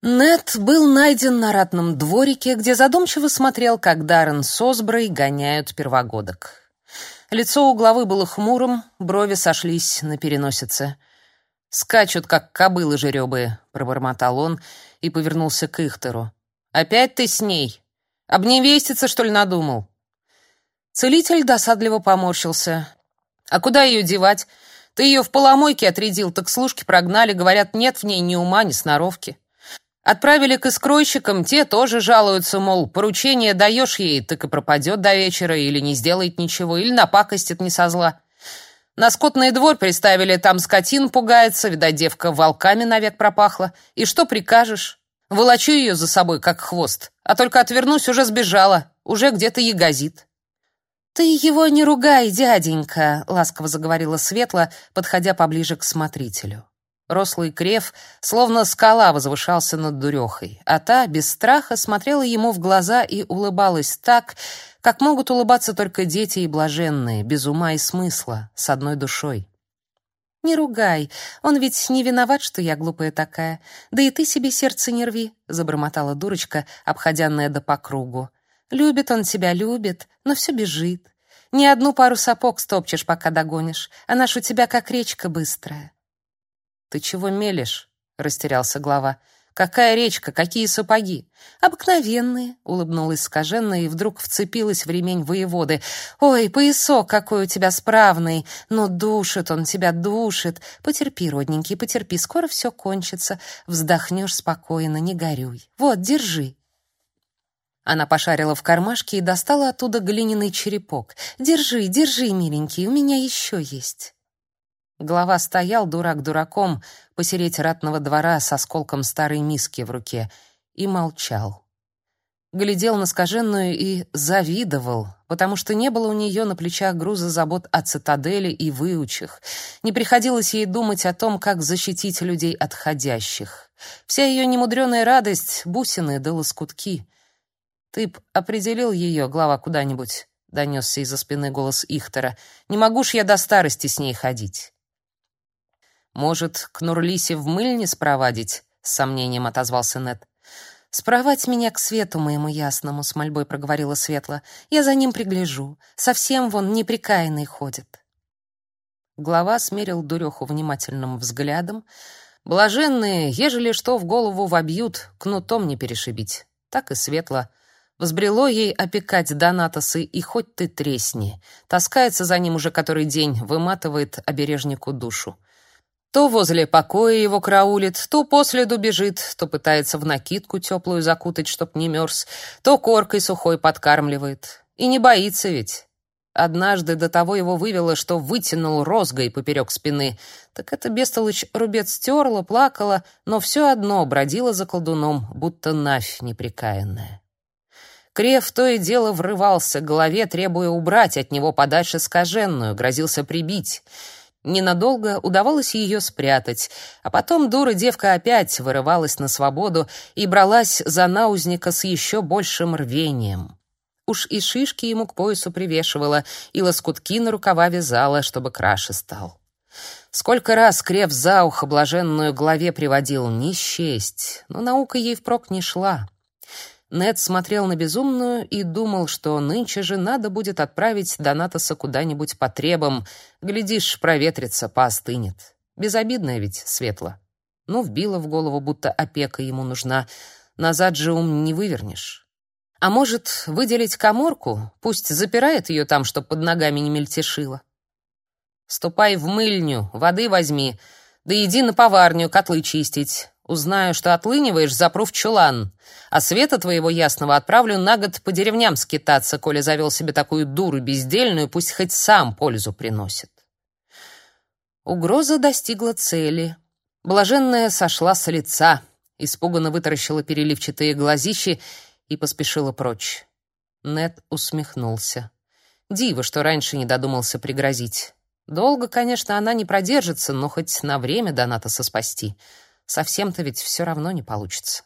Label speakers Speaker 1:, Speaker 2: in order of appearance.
Speaker 1: Нет был найден на ратном дворике, где задумчиво смотрел, как Даррен с Осброй гоняют первогодок. Лицо у главы было хмурым, брови сошлись на переносице. «Скачут, как кобылы жеребые», — пробормотал он и повернулся к Ихтеру. «Опять ты с ней? Обневеститься, что ли, надумал?» Целитель досадливо поморщился. «А куда ее девать? Ты ее в поломойке отрядил, так служки прогнали, говорят, нет в ней ни ума, ни сноровки». Отправили к искройщикам, те тоже жалуются, мол, поручение даешь ей, так и пропадет до вечера, или не сделает ничего, или напакостит не со зла. На скотный двор приставили, там скотин пугается, видать, девка волками навек пропахла. И что прикажешь? Волочу ее за собой, как хвост, а только отвернусь, уже сбежала, уже где-то ягозит. «Ты его не ругай, дяденька», — ласково заговорила Светла, подходя поближе к смотрителю. Рослый крев, словно скала, возвышался над дурехой, а та без страха смотрела ему в глаза и улыбалась так, как могут улыбаться только дети и блаженные, без ума и смысла, с одной душой. «Не ругай, он ведь не виноват, что я глупая такая. Да и ты себе сердце не рви», — забормотала дурочка, обходя до по кругу. «Любит он тебя, любит, но все бежит. Ни одну пару сапог стопчешь, пока догонишь, а наш у тебя как речка быстрая. «Ты чего мелешь?» — растерялся глава. «Какая речка? Какие сапоги?» «Обыкновенные», — улыбнулась скаженно и вдруг вцепилась в ремень воеводы. «Ой, поясок какой у тебя справный! Но душит он тебя, душит! Потерпи, родненький, потерпи, скоро все кончится. Вздохнешь спокойно, не горюй. Вот, держи». Она пошарила в кармашке и достала оттуда глиняный черепок. «Держи, держи, миленький, у меня еще есть». Глава стоял дурак дураком посереть ратного двора с осколком старой миски в руке и молчал. Глядел на скаженную и завидовал, потому что не было у нее на плечах груза забот о цитадели и выучих. Не приходилось ей думать о том, как защитить людей отходящих. Вся ее немудреная радость — бусины да лоскутки. «Ты б определил ее, глава, куда-нибудь?» — донесся из-за спины голос Ихтера. «Не могу ж я до старости с ней ходить». Может, к Нурлисе в мыльне спровадить? С сомнением отозвался Нед. «Спровать меня к свету моему ясному», — с мольбой проговорила Светла. «Я за ним пригляжу. Совсем вон неприкаянный ходит». Глава смерил дуреху внимательным взглядом. «Блаженные, ежели что в голову вобьют, кнутом не перешибить». Так и Светла. Взбрело ей опекать Донатосы, и хоть ты тресни. Таскается за ним уже который день, выматывает обережнику душу. То возле покоя его караулит, то после бежит, то пытается в накидку теплую закутать, чтоб не мерз, то коркой сухой подкармливает. И не боится ведь. Однажды до того его вывело, что вытянул розгой поперек спины. Так это бестолочь рубец стерла, плакала, но все одно бродила за колдуном, будто навь неприкаянная. Крев то и дело врывался к голове, требуя убрать от него подальше скаженную, грозился прибить — Ненадолго удавалось ее спрятать, а потом дура девка опять вырывалась на свободу и бралась за наузника с еще большим рвением. Уж и шишки ему к поясу привешивала, и лоскутки на рукава вязала, чтобы краше стал. Сколько раз Крев за ухо блаженную главе приводил, не счесть, но наука ей впрок не шла. Нед смотрел на безумную и думал, что нынче же надо будет отправить Донатоса куда-нибудь по требам. Глядишь, проветрится, поостынет. Безобидная ведь, светло. Ну, вбила в голову, будто опека ему нужна. Назад же ум не вывернешь. А может, выделить коморку? Пусть запирает ее там, чтоб под ногами не мельтешило. Ступай в мыльню, воды возьми, да иди на поварню котлы чистить. Узнаю, что отлыниваешь, запру в чулан. А света твоего ясного отправлю на год по деревням скитаться, коли завел себе такую дуру бездельную, пусть хоть сам пользу приносит. Угроза достигла цели. Блаженная сошла с лица, испуганно вытаращила переливчатые глазищи и поспешила прочь. Нед усмехнулся. Диво, что раньше не додумался пригрозить. Долго, конечно, она не продержится, но хоть на время Донатаса спасти — Совсем-то ведь все равно не получится.